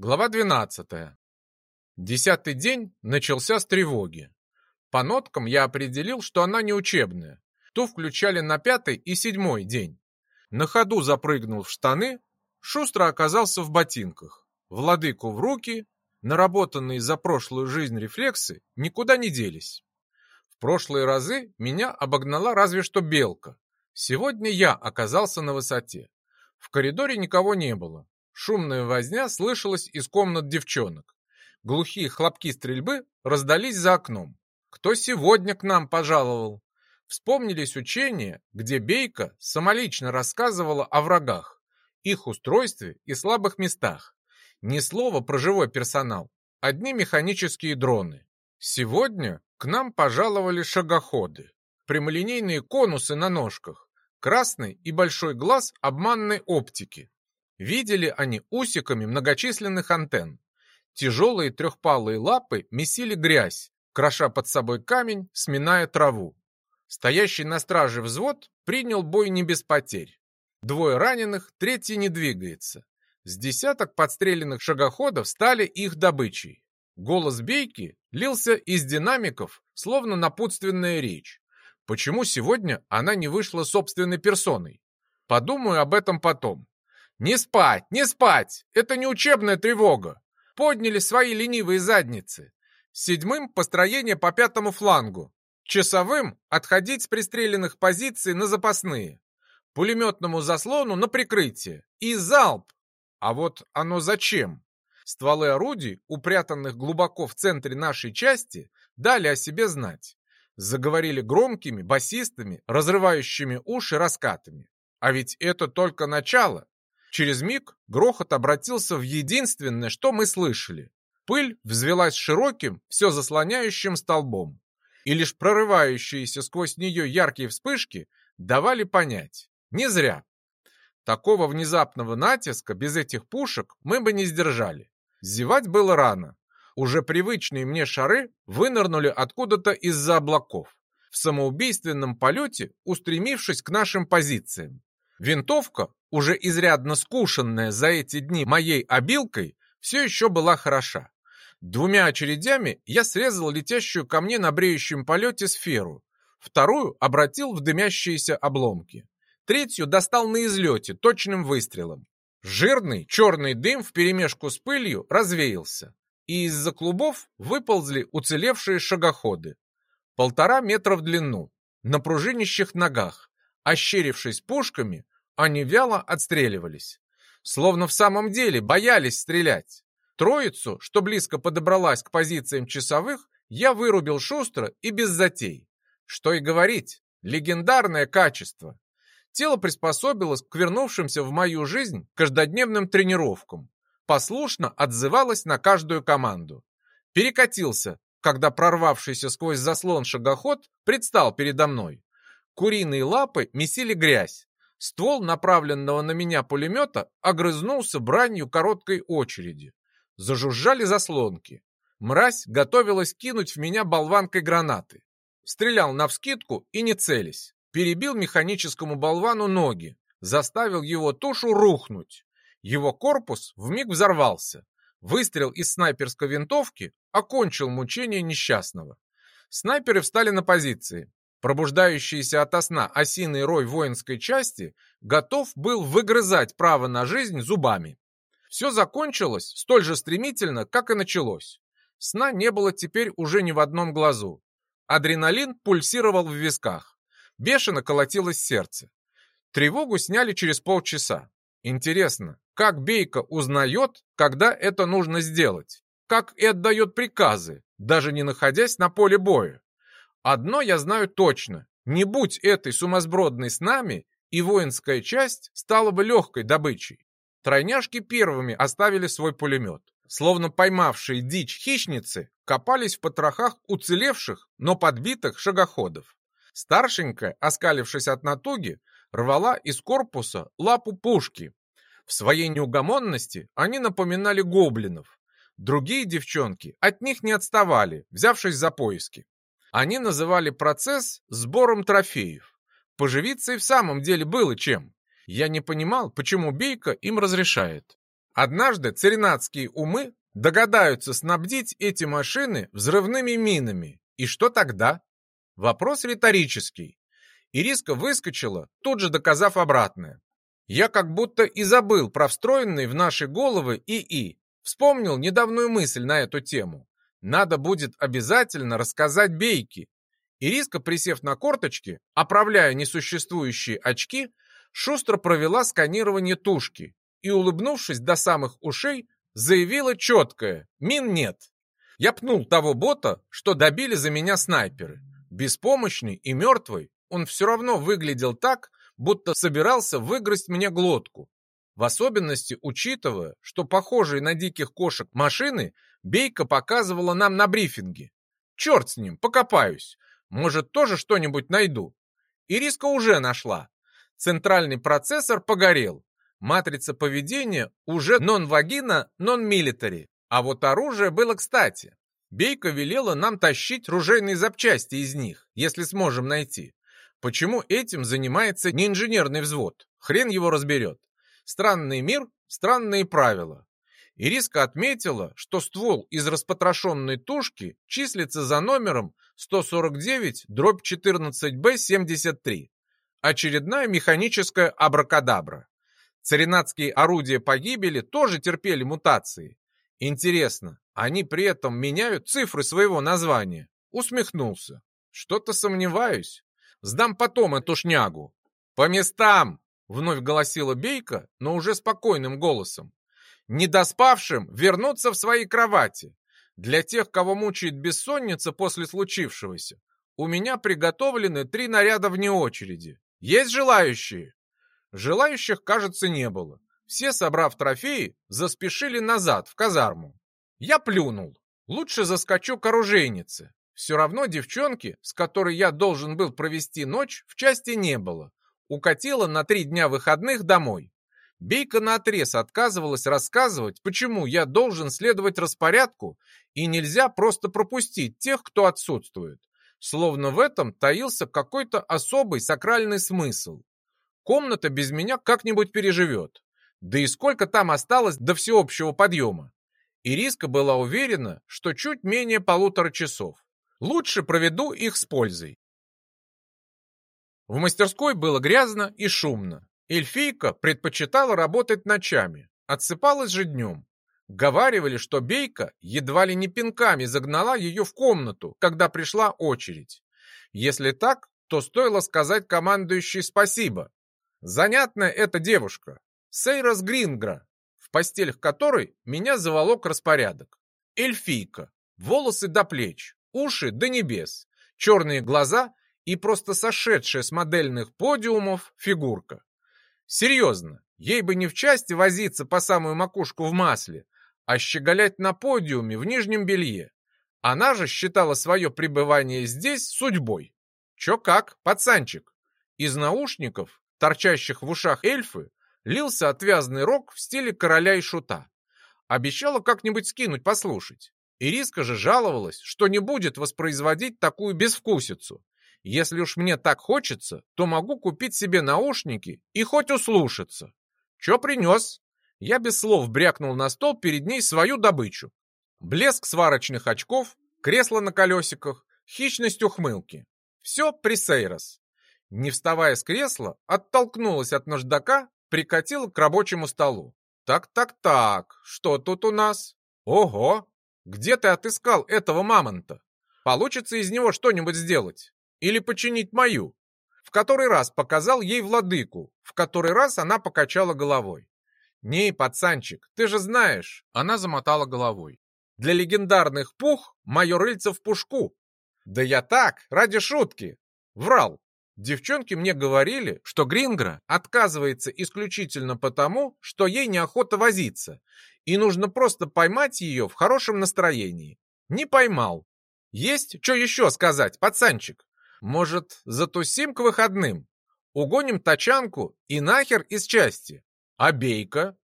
Глава 12. Десятый день начался с тревоги. По ноткам я определил, что она не учебная. Ту включали на пятый и седьмой день. На ходу запрыгнул в штаны, шустро оказался в ботинках. Владыку в руки, наработанные за прошлую жизнь рефлексы никуда не делись. В прошлые разы меня обогнала разве что белка. Сегодня я оказался на высоте. В коридоре никого не было. Шумная возня слышалась из комнат девчонок. Глухие хлопки стрельбы раздались за окном. Кто сегодня к нам пожаловал? Вспомнились учения, где Бейка самолично рассказывала о врагах, их устройстве и слабых местах. Ни слова про живой персонал, одни механические дроны. Сегодня к нам пожаловали шагоходы, прямолинейные конусы на ножках, красный и большой глаз обманной оптики, Видели они усиками многочисленных антенн. Тяжелые трехпалые лапы месили грязь, кроша под собой камень, сминая траву. Стоящий на страже взвод принял бой не без потерь. Двое раненых, третий не двигается. С десяток подстреленных шагоходов стали их добычей. Голос Бейки лился из динамиков, словно напутственная речь. Почему сегодня она не вышла собственной персоной? Подумаю об этом потом. «Не спать, не спать! Это не учебная тревога!» Подняли свои ленивые задницы. Седьмым построение по пятому флангу. Часовым отходить с пристреленных позиций на запасные. Пулеметному заслону на прикрытие. И залп! А вот оно зачем? Стволы орудий, упрятанных глубоко в центре нашей части, дали о себе знать. Заговорили громкими, басистыми, разрывающими уши раскатами. А ведь это только начало. Через миг грохот обратился в единственное, что мы слышали. Пыль взвелась широким, все заслоняющим столбом. И лишь прорывающиеся сквозь нее яркие вспышки давали понять. Не зря. Такого внезапного натиска без этих пушек мы бы не сдержали. Зевать было рано. Уже привычные мне шары вынырнули откуда-то из-за облаков, в самоубийственном полете устремившись к нашим позициям. Винтовка, уже изрядно скушенная за эти дни моей обилкой, все еще была хороша. Двумя очередями я срезал летящую ко мне на бреющем полете сферу, вторую обратил в дымящиеся обломки, третью достал на излете точным выстрелом. Жирный черный дым вперемешку с пылью развеялся, и из-за клубов выползли уцелевшие шагоходы. Полтора метра в длину, на пружинищих ногах, ощерившись пушками, они вяло отстреливались. Словно в самом деле боялись стрелять. Троицу, что близко подобралась к позициям часовых, я вырубил шустро и без затей. Что и говорить, легендарное качество. Тело приспособилось к вернувшимся в мою жизнь каждодневным тренировкам. Послушно отзывалось на каждую команду. Перекатился, когда прорвавшийся сквозь заслон шагоход предстал передо мной. Куриные лапы месили грязь, Ствол направленного на меня пулемета огрызнулся бранью короткой очереди. Зажужжали заслонки. Мразь готовилась кинуть в меня болванкой гранаты. Стрелял навскидку и не целясь. Перебил механическому болвану ноги. Заставил его тушу рухнуть. Его корпус вмиг взорвался. Выстрел из снайперской винтовки окончил мучение несчастного. Снайперы встали на позиции. Пробуждающийся ото сна осиный рой воинской части готов был выгрызать право на жизнь зубами. Все закончилось столь же стремительно, как и началось. Сна не было теперь уже ни в одном глазу. Адреналин пульсировал в висках. Бешено колотилось сердце. Тревогу сняли через полчаса. Интересно, как Бейка узнает, когда это нужно сделать? Как и отдает приказы, даже не находясь на поле боя? Одно я знаю точно. Не будь этой сумасбродной с нами, и воинская часть стала бы легкой добычей. Тройняшки первыми оставили свой пулемет. Словно поймавшие дичь хищницы, копались в потрохах уцелевших, но подбитых шагоходов. Старшенькая, оскалившись от натуги, рвала из корпуса лапу пушки. В своей неугомонности они напоминали гоблинов. Другие девчонки от них не отставали, взявшись за поиски. Они называли процесс сбором трофеев. Поживиться и в самом деле было чем. Я не понимал, почему Бейка им разрешает. Однажды царинатские умы догадаются снабдить эти машины взрывными минами. И что тогда? Вопрос риторический. Ириска выскочила, тут же доказав обратное. Я как будто и забыл про встроенный в наши головы ИИ. Вспомнил недавнюю мысль на эту тему. Надо будет обязательно рассказать Бейке. Ириска, присев на корточки, оправляя несуществующие очки, шустро провела сканирование тушки и, улыбнувшись до самых ушей, заявила четкое «Мин нет». Я пнул того бота, что добили за меня снайперы. Беспомощный и мертвый, он все равно выглядел так, будто собирался выгрызть мне глотку. В особенности учитывая, что похожие на диких кошек машины Бейка показывала нам на брифинге. Черт с ним, покопаюсь. Может, тоже что-нибудь найду. Ириска уже нашла. Центральный процессор погорел. Матрица поведения уже нон-вагина, нон-милитари. А вот оружие было кстати. Бейка велела нам тащить ружейные запчасти из них, если сможем найти. Почему этим занимается не инженерный взвод? Хрен его разберет. Странный мир, странные правила. Ириска отметила, что ствол из распотрошенной тушки числится за номером 149-14Б73. Очередная механическая абракадабра. Царинатские орудия погибели тоже терпели мутации. Интересно, они при этом меняют цифры своего названия? Усмехнулся. Что-то сомневаюсь. Сдам потом эту шнягу. По местам! Вновь голосила Бейка, но уже спокойным голосом. Недоспавшим вернуться в свои кровати. Для тех, кого мучает бессонница после случившегося, у меня приготовлены три наряда вне очереди. Есть желающие? Желающих, кажется, не было. Все, собрав трофеи, заспешили назад, в казарму. Я плюнул. Лучше заскочу к оружейнице. Все равно девчонки, с которой я должен был провести ночь, в части не было. Укатила на три дня выходных домой. Бейка наотрез отказывалась рассказывать, почему я должен следовать распорядку и нельзя просто пропустить тех, кто отсутствует. Словно в этом таился какой-то особый сакральный смысл. Комната без меня как-нибудь переживет. Да и сколько там осталось до всеобщего подъема? Ириска была уверена, что чуть менее полутора часов. Лучше проведу их с пользой. В мастерской было грязно и шумно. Эльфийка предпочитала работать ночами, отсыпалась же днем. Говаривали, что Бейка едва ли не пинками загнала ее в комнату, когда пришла очередь. Если так, то стоило сказать командующей спасибо. Занятная эта девушка, Сейрос Грингра, в постелях которой меня заволок распорядок. Эльфийка, волосы до плеч, уши до небес, черные глаза и просто сошедшая с модельных подиумов фигурка. Серьезно, ей бы не в части возиться по самую макушку в масле, а щеголять на подиуме в нижнем белье. Она же считала свое пребывание здесь судьбой. Че как, пацанчик? Из наушников, торчащих в ушах эльфы, лился отвязный рок в стиле короля и шута. Обещала как-нибудь скинуть послушать. Ириска же жаловалась, что не будет воспроизводить такую безвкусицу. Если уж мне так хочется, то могу купить себе наушники и хоть услушаться. Че принес? Я без слов брякнул на стол перед ней свою добычу. Блеск сварочных очков, кресло на колесиках, хищность ухмылки. Все присейрос. Не вставая с кресла, оттолкнулась от наждака, прикатила к рабочему столу. Так-так-так, что тут у нас? Ого, где ты отыскал этого мамонта? Получится из него что-нибудь сделать? Или починить мою? В который раз показал ей владыку, в который раз она покачала головой. «Не, пацанчик, ты же знаешь!» Она замотала головой. «Для легендарных пух рыльце в пушку!» «Да я так, ради шутки!» Врал. Девчонки мне говорили, что Грингра отказывается исключительно потому, что ей неохота возиться, и нужно просто поймать ее в хорошем настроении. Не поймал. Есть что еще сказать, пацанчик? Может, затусим к выходным? Угоним тачанку и нахер из части? А бейка?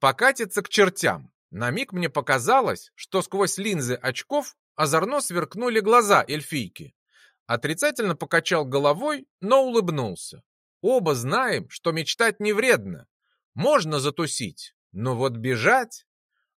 Покатится к чертям. На миг мне показалось, что сквозь линзы очков озорно сверкнули глаза эльфийки. Отрицательно покачал головой, но улыбнулся. Оба знаем, что мечтать не вредно. Можно затусить, Но вот бежать...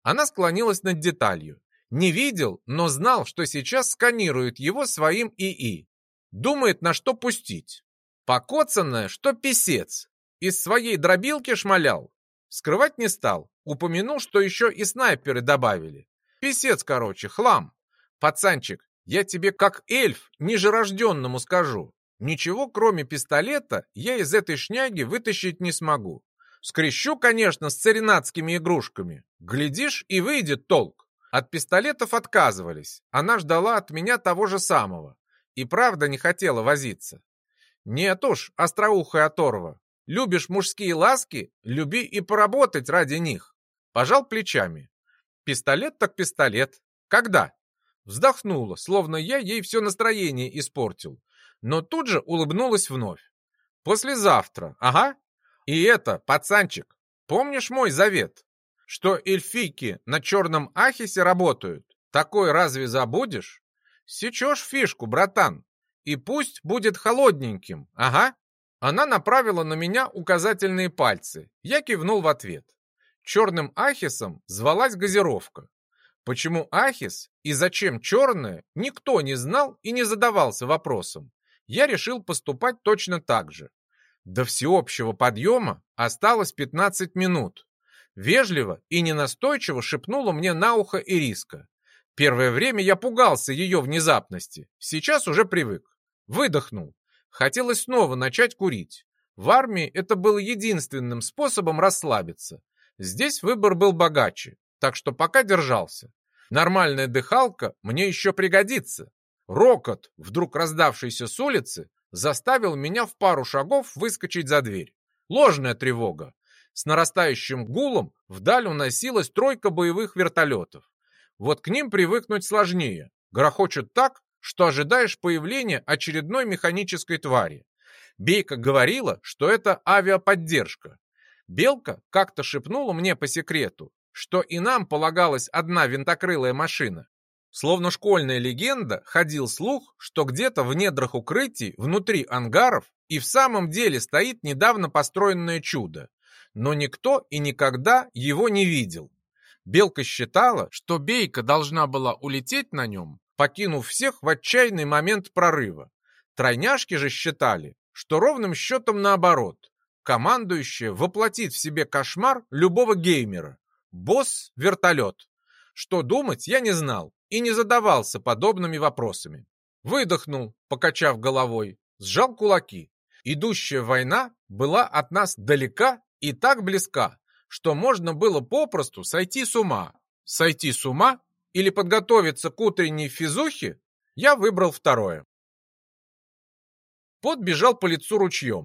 Она склонилась над деталью. Не видел, но знал, что сейчас сканирует его своим ИИ. Думает, на что пустить. Покоцанное, что писец. Из своей дробилки шмалял. Скрывать не стал. Упомянул, что еще и снайперы добавили. Писец, короче, хлам. Пацанчик, я тебе как эльф нижерожденному скажу. Ничего, кроме пистолета, я из этой шняги вытащить не смогу. Скрещу, конечно, с царинатскими игрушками. Глядишь, и выйдет толк. От пистолетов отказывались. Она ждала от меня того же самого. И правда не хотела возиться. Нет уж, остроухая оторва. Любишь мужские ласки? Люби и поработать ради них. Пожал плечами. Пистолет так пистолет. Когда? Вздохнула, словно я ей все настроение испортил. Но тут же улыбнулась вновь. Послезавтра, ага, и это, пацанчик, помнишь мой завет? Что эльфийки на черном ахисе работают? Такой разве забудешь? Сечешь фишку, братан. И пусть будет холодненьким, ага. Она направила на меня указательные пальцы. Я кивнул в ответ. Черным ахисом звалась газировка. Почему ахис и зачем черная, никто не знал и не задавался вопросом. Я решил поступать точно так же. До всеобщего подъема осталось 15 минут. Вежливо и ненастойчиво шепнула мне на ухо Ириска. Первое время я пугался ее внезапности, сейчас уже привык. Выдохнул. Хотелось снова начать курить. В армии это было единственным способом расслабиться. Здесь выбор был богаче, так что пока держался. Нормальная дыхалка мне еще пригодится. Рокот, вдруг раздавшийся с улицы, заставил меня в пару шагов выскочить за дверь. Ложная тревога. С нарастающим гулом вдаль уносилась тройка боевых вертолетов. Вот к ним привыкнуть сложнее. Грохочут так, что ожидаешь появления очередной механической твари. Бейка говорила, что это авиаподдержка. Белка как-то шепнула мне по секрету, что и нам полагалась одна винтокрылая машина, Словно школьная легенда, ходил слух, что где-то в недрах укрытий, внутри ангаров, и в самом деле стоит недавно построенное чудо. Но никто и никогда его не видел. Белка считала, что Бейка должна была улететь на нем, покинув всех в отчаянный момент прорыва. Тройняшки же считали, что ровным счетом наоборот. Командующая воплотит в себе кошмар любого геймера. Босс — вертолет. Что думать, я не знал и не задавался подобными вопросами. Выдохнул, покачав головой, сжал кулаки. Идущая война была от нас далека и так близка, что можно было попросту сойти с ума. Сойти с ума или подготовиться к утренней физухе, я выбрал второе. Пот бежал по лицу ручьем.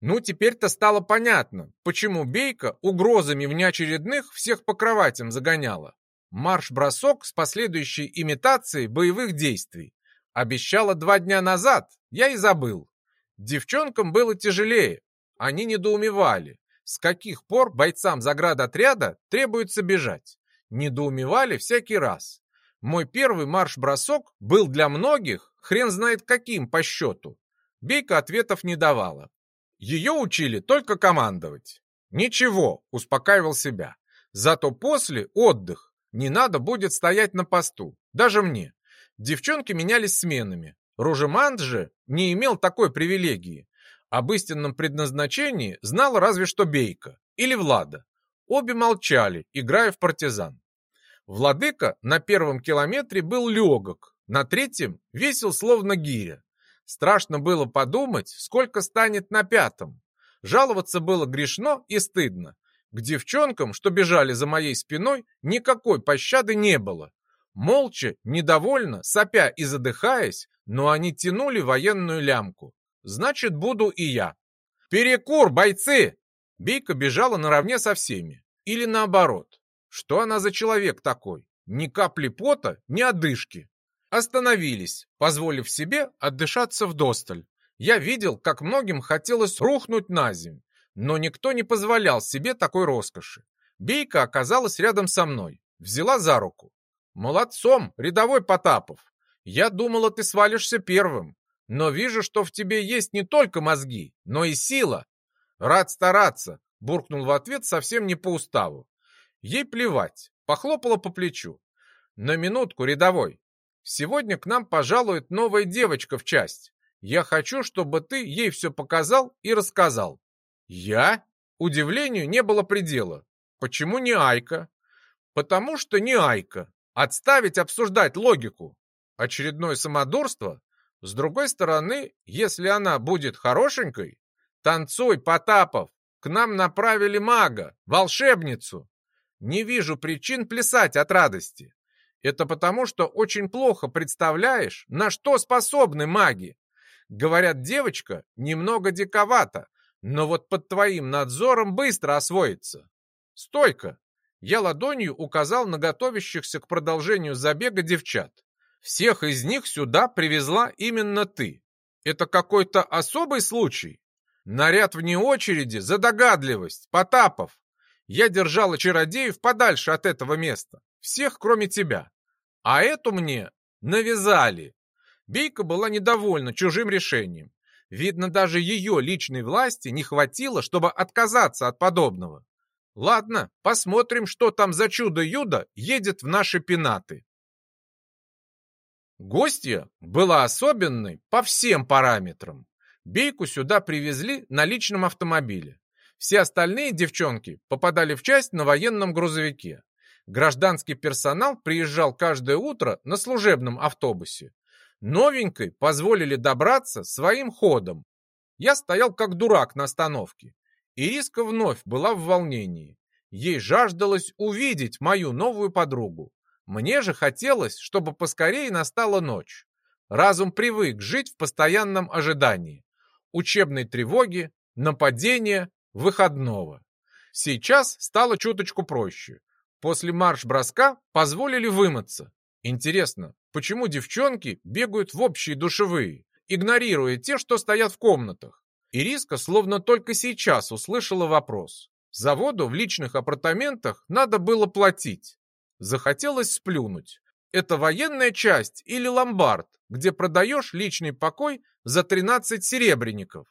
Ну, теперь-то стало понятно, почему Бейка угрозами внеочередных всех по кроватям загоняла. Марш-бросок с последующей имитацией боевых действий. Обещала два дня назад, я и забыл. Девчонкам было тяжелее. Они недоумевали, с каких пор бойцам заградотряда требуется бежать. Недоумевали всякий раз. Мой первый марш-бросок был для многих хрен знает каким по счету. Бейка ответов не давала. Ее учили только командовать. Ничего, успокаивал себя. Зато после отдых, не надо будет стоять на посту, даже мне. Девчонки менялись сменами. Ружемант же не имел такой привилегии. Об истинном предназначении знал разве что Бейка или Влада. Обе молчали, играя в партизан. Владыка на первом километре был легок, на третьем весил словно гиря. Страшно было подумать, сколько станет на пятом. Жаловаться было грешно и стыдно. К девчонкам, что бежали за моей спиной, никакой пощады не было. Молча, недовольно, сопя и задыхаясь, но они тянули военную лямку. Значит, буду и я. «Перекур, бойцы!» Бейка бежала наравне со всеми. Или наоборот. Что она за человек такой? Ни капли пота, ни одышки. Остановились, позволив себе отдышаться вдосталь. Я видел, как многим хотелось рухнуть на земь, но никто не позволял себе такой роскоши. Бейка оказалась рядом со мной, взяла за руку. «Молодцом, рядовой Потапов! Я думала, ты свалишься первым, но вижу, что в тебе есть не только мозги, но и сила. Рад стараться!» буркнул в ответ совсем не по уставу. Ей плевать, похлопала по плечу. На минутку, рядовой. Сегодня к нам пожалует новая девочка в часть. Я хочу, чтобы ты ей все показал и рассказал. Я? Удивлению не было предела. Почему не Айка? Потому что не Айка. Отставить обсуждать логику. Очередное самодурство? С другой стороны, если она будет хорошенькой, танцуй, Потапов, к нам направили мага, волшебницу. Не вижу причин плясать от радости. Это потому, что очень плохо представляешь, на что способны маги. Говорят, девочка немного диковата, но вот под твоим надзором быстро освоится. Стойка! Я ладонью указал на готовящихся к продолжению забега девчат. Всех из них сюда привезла именно ты. Это какой-то особый случай? Наряд вне очереди за догадливость, Потапов. Я держала чародеев подальше от этого места. Всех, кроме тебя. А эту мне навязали. Бейка была недовольна чужим решением. Видно, даже ее личной власти не хватило, чтобы отказаться от подобного. Ладно, посмотрим, что там за чудо-юдо едет в наши пенаты. Гостья была особенной по всем параметрам. Бейку сюда привезли на личном автомобиле. Все остальные девчонки попадали в часть на военном грузовике. Гражданский персонал приезжал каждое утро на служебном автобусе. Новенькой позволили добраться своим ходом. Я стоял как дурак на остановке. Ириска вновь была в волнении. Ей жаждалось увидеть мою новую подругу. Мне же хотелось, чтобы поскорее настала ночь. Разум привык жить в постоянном ожидании. Учебной тревоги, нападения, выходного. Сейчас стало чуточку проще. После марш-броска позволили вымыться. Интересно, почему девчонки бегают в общие душевые, игнорируя те, что стоят в комнатах? Ириска словно только сейчас услышала вопрос. За воду в личных апартаментах надо было платить. Захотелось сплюнуть. Это военная часть или ломбард, где продаешь личный покой за 13 серебряников.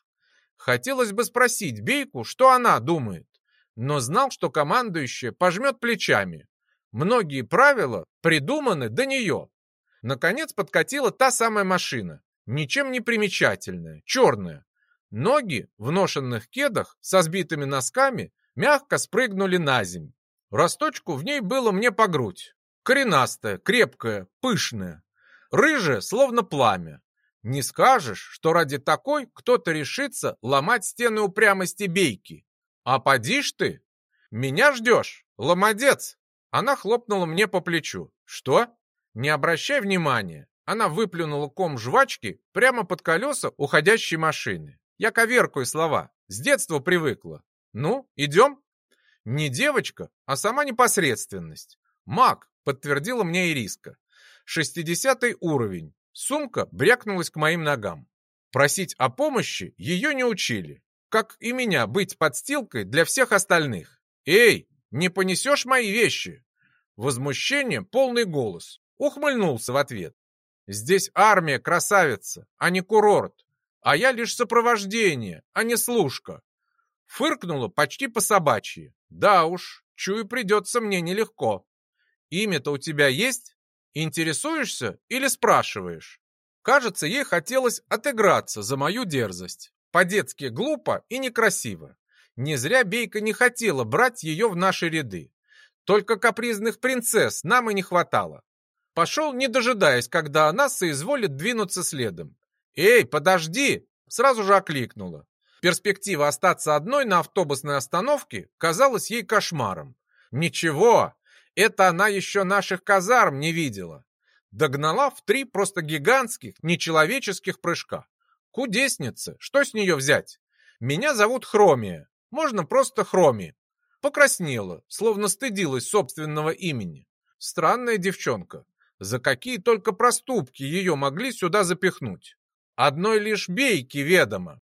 Хотелось бы спросить Бейку, что она думает, но знал, что командующая пожмет плечами. Многие правила придуманы до нее. Наконец подкатила та самая машина, ничем не примечательная, черная. Ноги в ношенных кедах со сбитыми носками мягко спрыгнули на земь. Росточку в ней было мне по грудь. Коренастая, крепкая, пышная. Рыжая, словно пламя. Не скажешь, что ради такой кто-то решится ломать стены упрямости бейки. А поди ж ты! Меня ждешь, ломодец! Она хлопнула мне по плечу. Что? Не обращай внимания. Она выплюнула ком жвачки прямо под колеса уходящей машины. Я коверкую слова. С детства привыкла. Ну, идем? Не девочка, а сама непосредственность. Маг, подтвердила мне Ириска. Шестидесятый уровень. Сумка брякнулась к моим ногам. Просить о помощи ее не учили. Как и меня быть подстилкой для всех остальных. «Эй, не понесешь мои вещи?» Возмущение, полный голос. Ухмыльнулся в ответ. «Здесь армия, красавица, а не курорт. А я лишь сопровождение, а не служка». Фыркнула почти по собачьи. «Да уж, чую, придется мне нелегко. Имя-то у тебя есть?» Интересуешься или спрашиваешь? Кажется, ей хотелось отыграться за мою дерзость. По-детски глупо и некрасиво. Не зря Бейка не хотела брать ее в наши ряды. Только капризных принцесс нам и не хватало. Пошел, не дожидаясь, когда она соизволит двинуться следом. «Эй, подожди!» Сразу же окликнула. Перспектива остаться одной на автобусной остановке казалась ей кошмаром. «Ничего, это она еще наших казарм не видела. Догнала в три просто гигантских, нечеловеческих прыжка. Кудесница, что с нее взять? Меня зовут Хромия, можно просто Хроми. Покраснела, словно стыдилась собственного имени. Странная девчонка. За какие только проступки ее могли сюда запихнуть? Одной лишь бейки ведомо.